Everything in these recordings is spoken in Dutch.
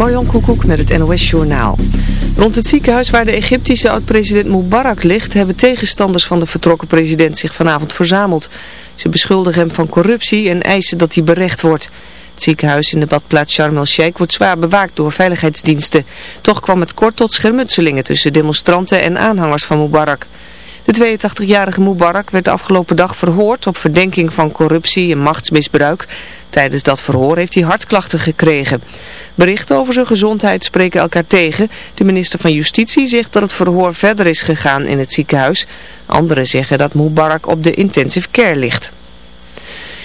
Marjan Koekoek met het NOS Journaal. Rond het ziekenhuis waar de Egyptische oud-president Mubarak ligt... hebben tegenstanders van de vertrokken president zich vanavond verzameld. Ze beschuldigen hem van corruptie en eisen dat hij berecht wordt. Het ziekenhuis in de badplaats Sharm el-Sheikh wordt zwaar bewaakt door veiligheidsdiensten. Toch kwam het kort tot schermutselingen tussen demonstranten en aanhangers van Mubarak. De 82-jarige Mubarak werd afgelopen dag verhoord op verdenking van corruptie en machtsmisbruik. Tijdens dat verhoor heeft hij hartklachten gekregen. Berichten over zijn gezondheid spreken elkaar tegen. De minister van Justitie zegt dat het verhoor verder is gegaan in het ziekenhuis. Anderen zeggen dat Mubarak op de intensive care ligt.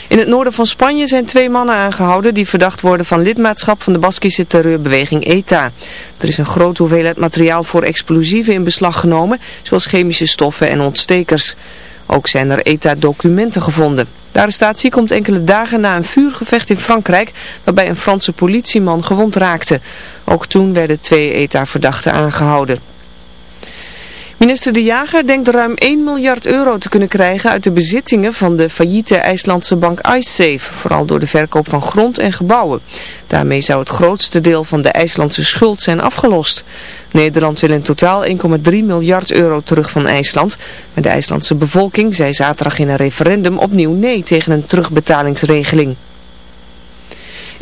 In het noorden van Spanje zijn twee mannen aangehouden die verdacht worden van lidmaatschap van de Baskische terreurbeweging ETA. Er is een grote hoeveelheid materiaal voor explosieven in beslag genomen, zoals chemische stoffen en ontstekers. Ook zijn er ETA-documenten gevonden. De arrestatie komt enkele dagen na een vuurgevecht in Frankrijk, waarbij een Franse politieman gewond raakte. Ook toen werden twee ETA-verdachten aangehouden. Minister De Jager denkt ruim 1 miljard euro te kunnen krijgen uit de bezittingen van de failliete IJslandse bank IceSafe, vooral door de verkoop van grond en gebouwen. Daarmee zou het grootste deel van de IJslandse schuld zijn afgelost. Nederland wil in totaal 1,3 miljard euro terug van IJsland, maar de IJslandse bevolking zei zaterdag in een referendum opnieuw nee tegen een terugbetalingsregeling.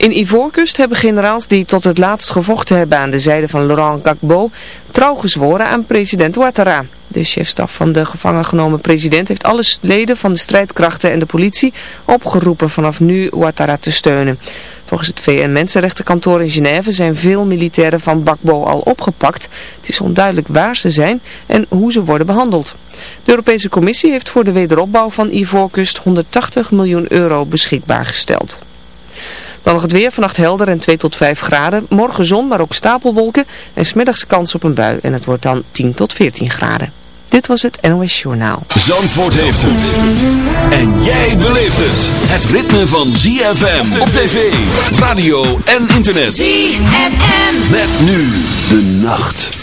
In Ivoorkust hebben generaals die tot het laatst gevochten hebben aan de zijde van Laurent Gbagbo trouw gezworen aan president Ouattara. De chefstaf van de gevangen genomen president heeft alle leden van de strijdkrachten en de politie opgeroepen vanaf nu Ouattara te steunen. Volgens het VN-Mensenrechtenkantoor in Genève zijn veel militairen van Gbagbo al opgepakt. Het is onduidelijk waar ze zijn en hoe ze worden behandeld. De Europese Commissie heeft voor de wederopbouw van Ivoorkust 180 miljoen euro beschikbaar gesteld. Dan nog het weer, vannacht helder en 2 tot 5 graden. Morgen zon, maar ook stapelwolken en smiddags kans op een bui. En het wordt dan 10 tot 14 graden. Dit was het NOS Journaal. Zandvoort heeft het. En jij beleeft het. Het ritme van ZFM op tv, radio en internet. ZFM. Met nu de nacht.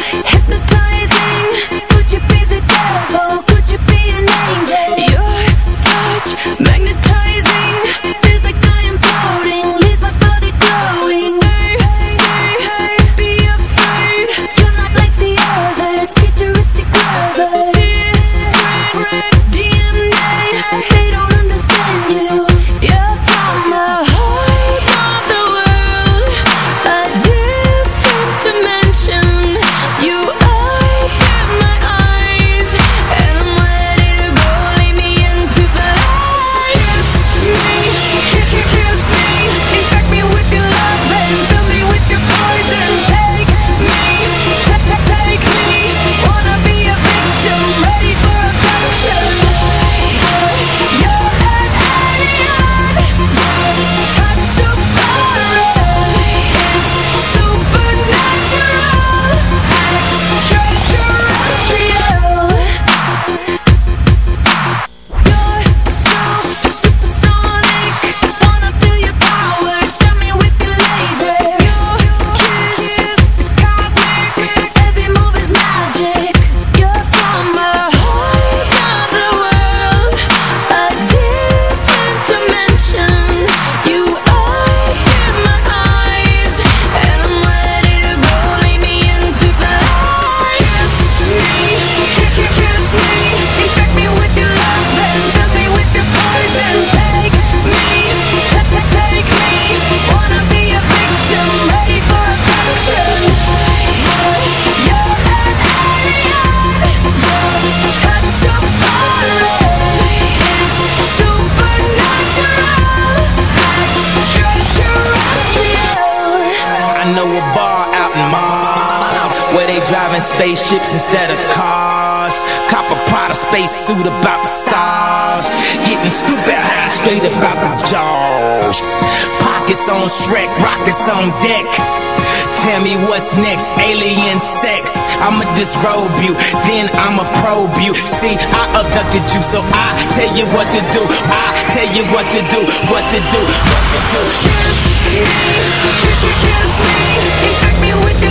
on Shrek, rockets on deck. Tell me what's next, alien sex. I'ma disrobe you, then I'ma probe you. See, I abducted you, so I tell you what to do. I tell you what to do, what to do, what to do. Kiss, kiss, kiss me, infect me with your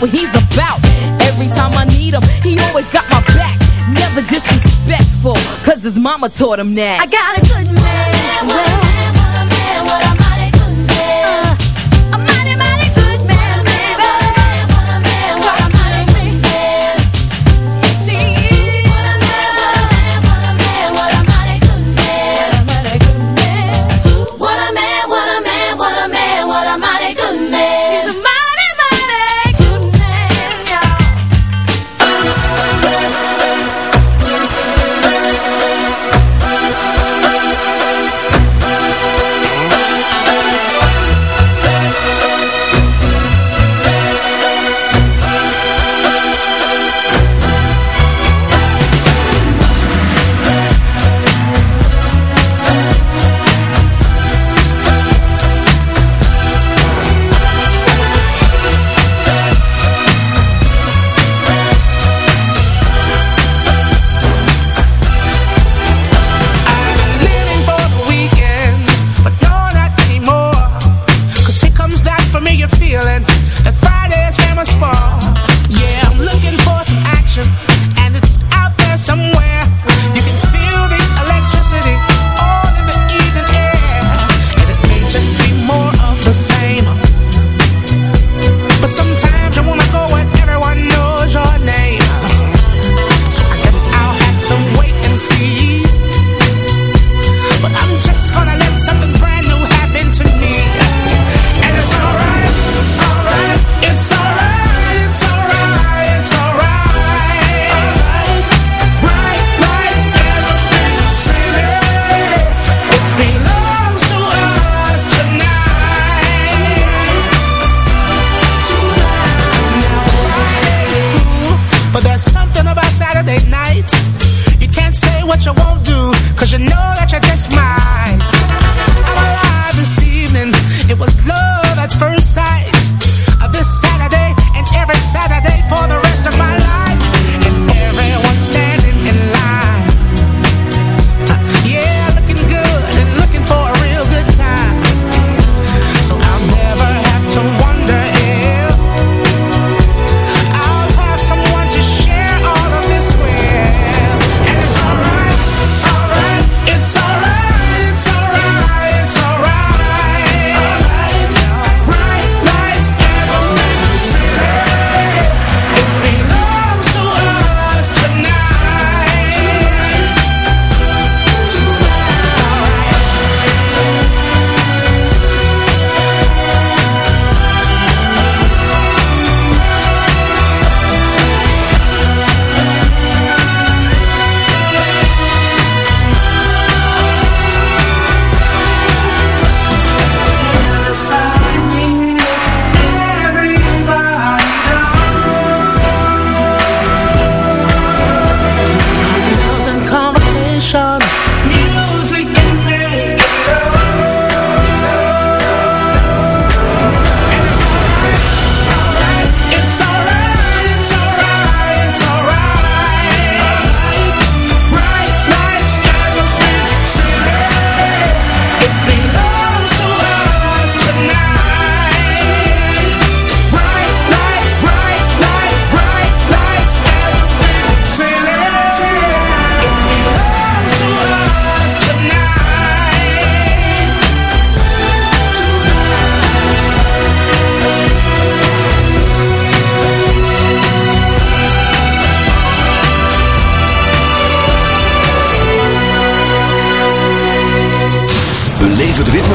what he's about. Every time I need him, he always got my back. Never disrespectful, cause his mama taught him that. I got a good man. Well,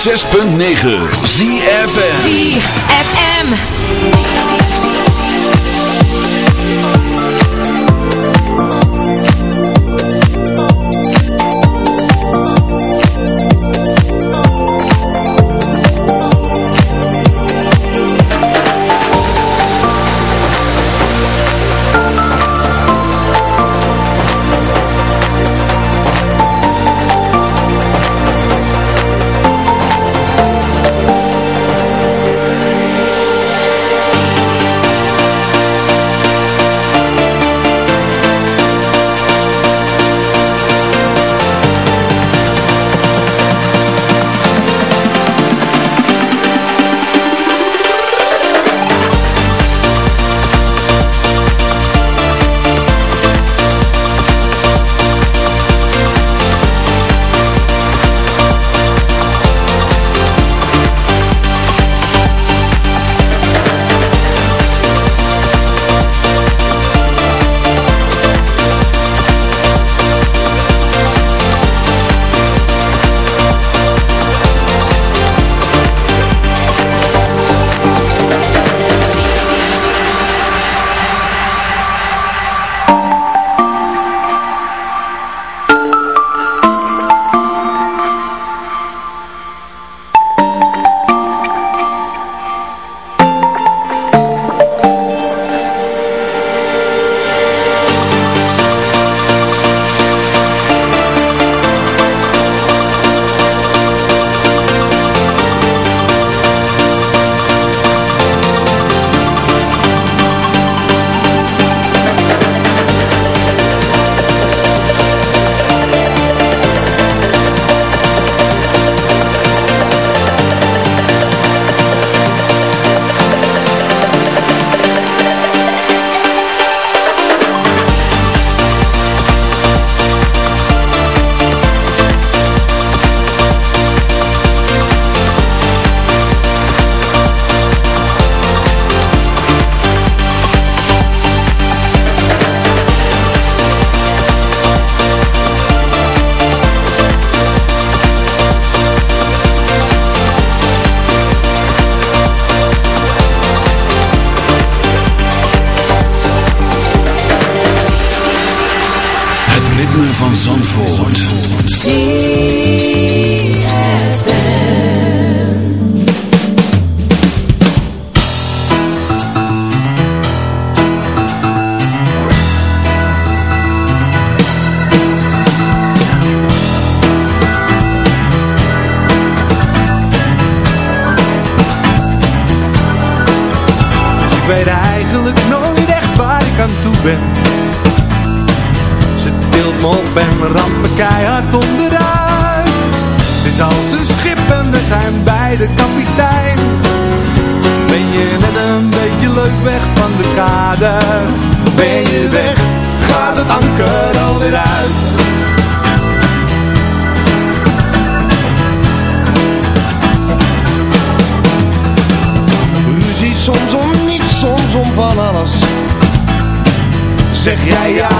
106.9 ZFM ZFM.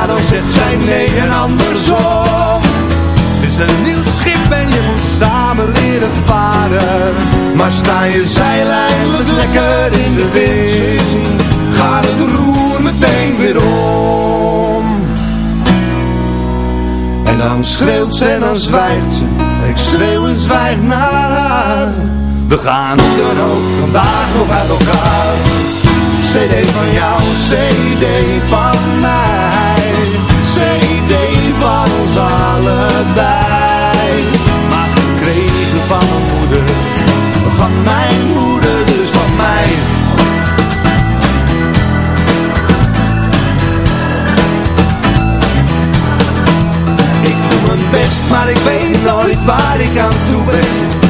Dan zegt zij nee en andersom. Het is een nieuw schip en je moet samen leren varen. Maar sta je zeil lekker in de wind Gaat het roer meteen weer om. En dan schreeuwt ze en dan zwijgt ze ik schreeuw en zwijg naar haar. We gaan hoe dan ook vandaag nog uit elkaar. CD van jou, CD van mij CD van ons allebei. Maar gekregen van mijn moeder Van mijn moeder, dus van mij. Ik doe mijn best, maar ik weet nooit waar ik aan toe ben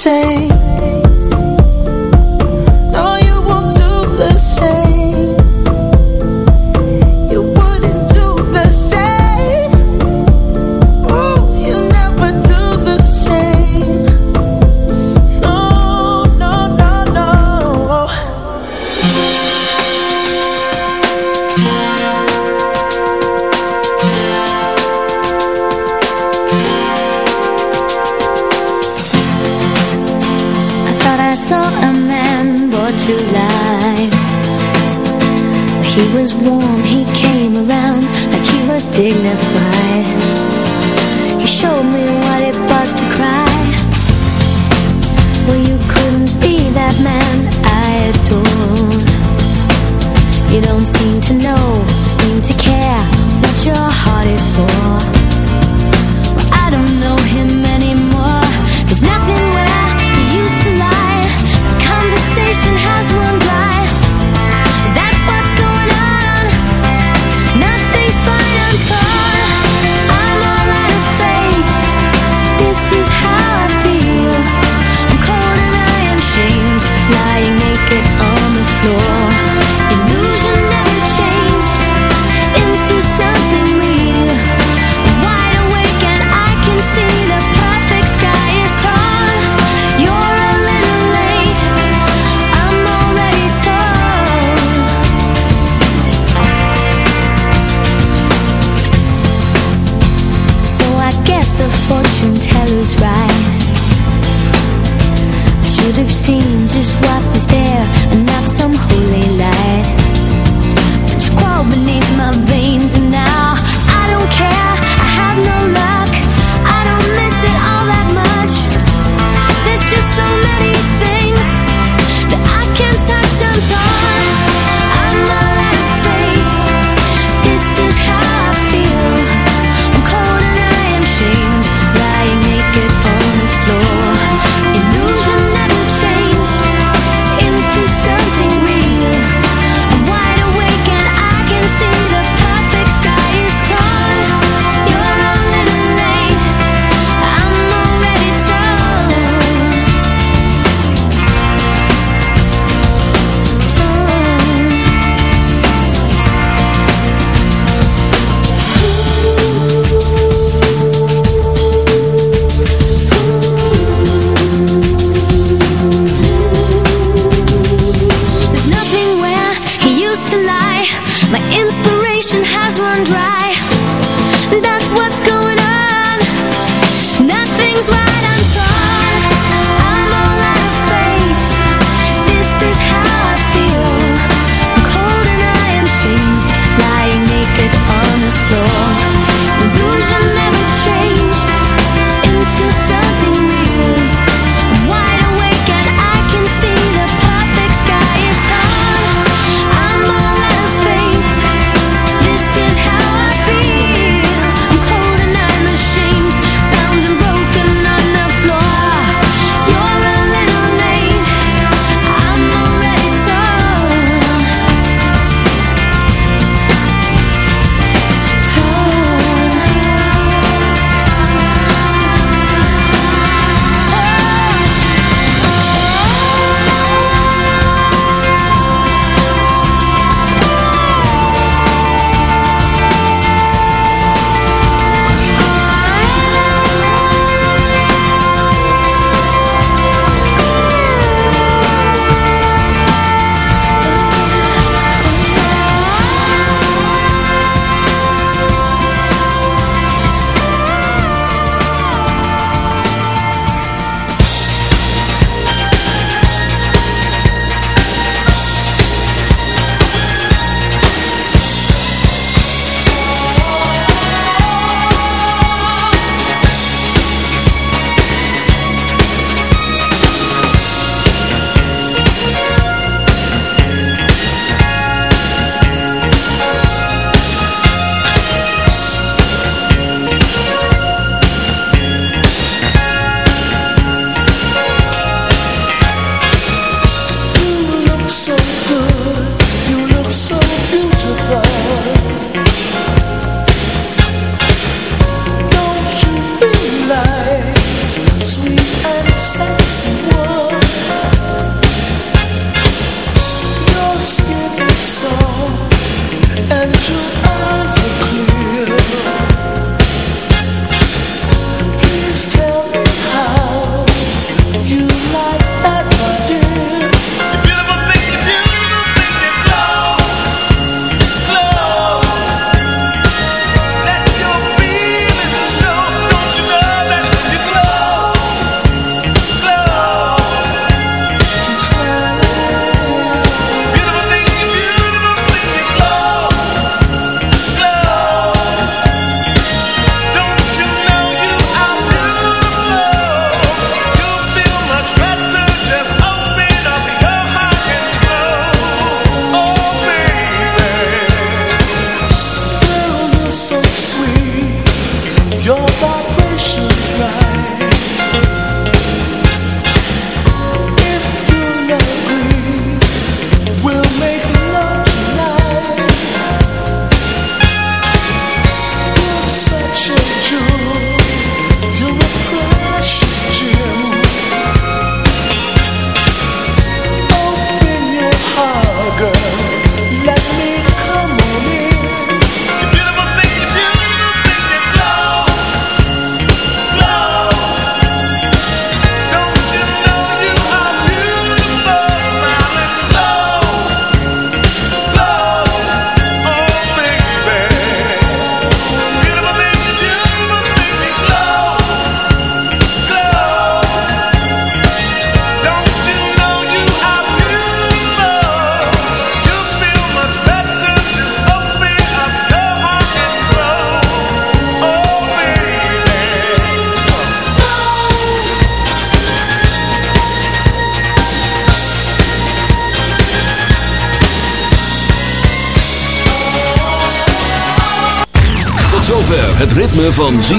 say have seen just what is there and not some holy